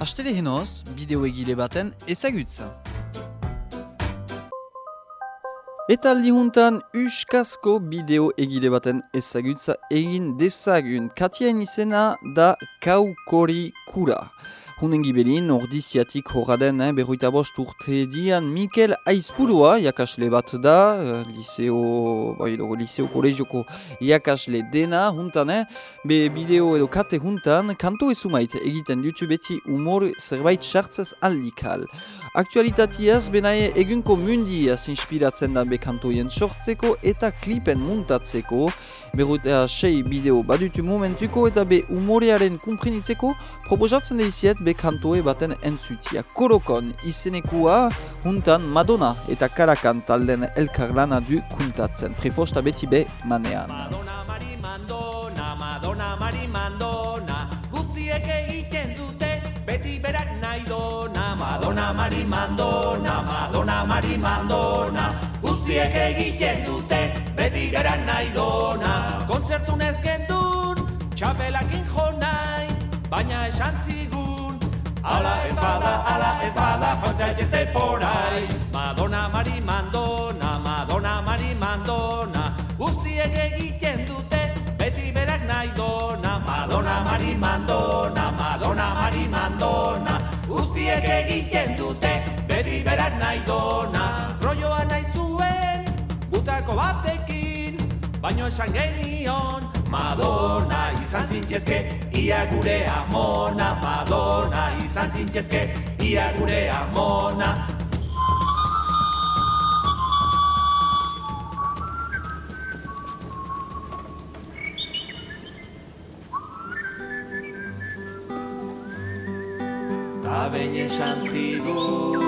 Astele henoz, bideo egile baten ezagutza. Eta lihuntan uskazko bideo egile baten ezagutza egin dezagun. Katiain izena da kaukori kura. Hunen gibelin, ordiziatik horraden, eh, berroita bost urte dian, Mikel Aizpurua, jakasle bat da, eh, liceo, bai, logo, liceo kolegioko jakasle dena, huntan, eh, be bideo edo kate huntan, kanto ezumait egiten dutu beti umor zerbait sartzez aldikal. Aktualitatiaz, benae egunko mundiaz inspiratzen da bekantoien sortzeko eta klipen muntatzeko. Berrutea sei bideo badutu momentuko eta be umorearen kumprinitzeko proposatzen deiziet bekantoe baten entzutia. Korokon izenekua huntan Madonna eta Karakan talden elkarlana du kuntatzen. Prefosta beti be manean. Madonna Mari Mandona, Madonna berak nahi dona. Madonna Mari Mandona, Madonna Mari Mandona, guztiek egiten dute, beti berak nahi dona. Kontzertun ez gendun, txapelakin jo nahi, baina esan zigun, Ala ez bada, ala ez bada, joan zaitezte porai Madonna Mari Mandona, Madonna Mari Mandona Guztiek egiten dute, beti berak nahi dona Madonna Mari Mandona, Madonna Mari Mandona Guztiek egiten dute, beti berak nahi dona. Rolloa nahi zuen, butako batekin Baino esan genion Madonna izan zintzezke Ia gure amona. Madonna izan zintzezke Ia gure amona behin esan zigun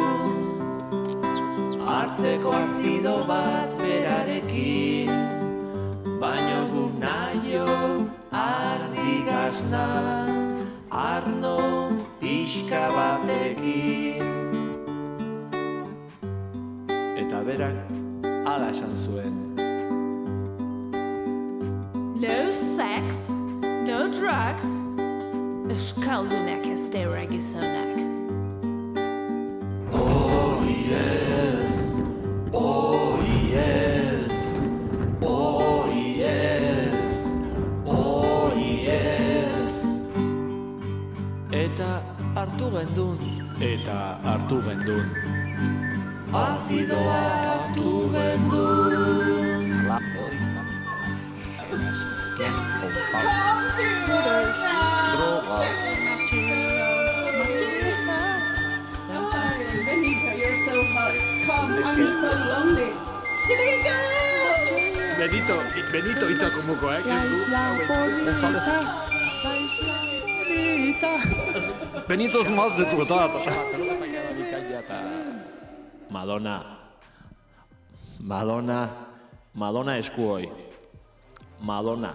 Hartzeko azido bat berarekin Baino guk naio ardi gasna Arno pixka batekin Eta berak ala esan zuen No sex, no drugs. Euskaldunak ez dira gizonak. Eta hartu gendun. Eta hartu gendun. Azidoa hartu gendun. Benito, I'm so lonely. Chilica! Benito, Benito hitzak komuko, eh? González. Benito es más de tu edad. Madonna Madonna Madonna eskuoi Madonna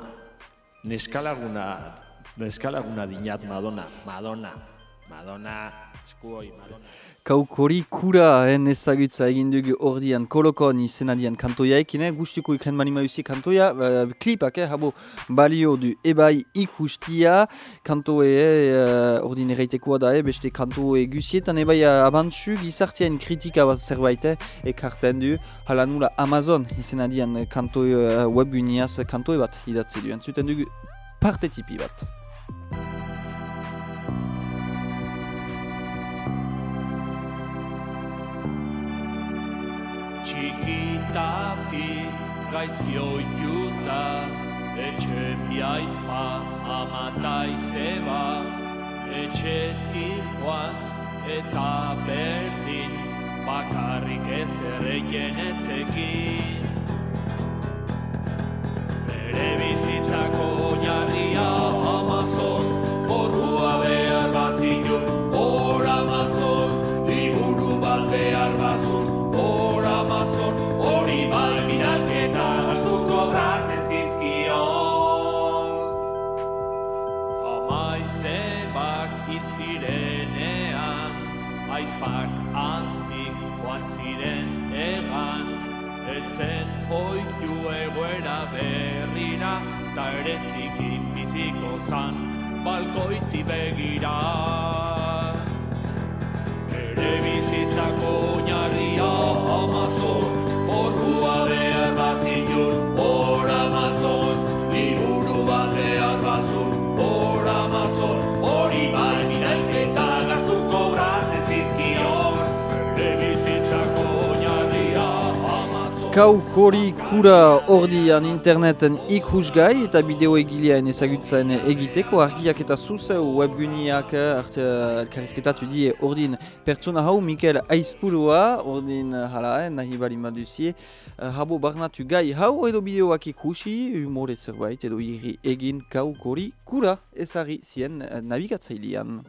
Neskalaguna Neskalaguna dinat Madonna Madonna Madonna eskuoi Madonna Kaukori kura en ezagutza egin dugu ordian kolokon izenadian kantoia ekin, eh? guztiko ikren mani mauzi kantoia, uh, klipak, eh? habo balio du ebai ikustia, kantoe eh, ordin erreitekoa da, eh? beste kantoe gusietan ebai uh, abantzu gizartian kritika bat zerbait eh? ekarten du, hala nula Amazon izenadian kantoe uh, webguniaz kantoe bat idatzi du, entzuten dugu parte tipi bat. Txikitatik gaizki oiuta Etxe biaizpa amata izeba Etxetik joan eta berdin Bakarrik ez erreien etzekin itzirenean Aizpak handik joan ziren egan. Etzen oitu egoera berrira Ta ere txikin biziko zan Balkoiti begira kaukori kura ordian interneten ikusgai eta bideo egilean ezagutzen egiteko argiak eta zuzeu webguniak art- elkarrizketatu die ordin pertsona hau Mikel Aizpurua ordin hala, eh, nahi bali maduzie uh, habo barnatu gai hau edo bideoak ikusi humore zerbait edo irri egin kaukori kura ezari zien eh, navigatzailean.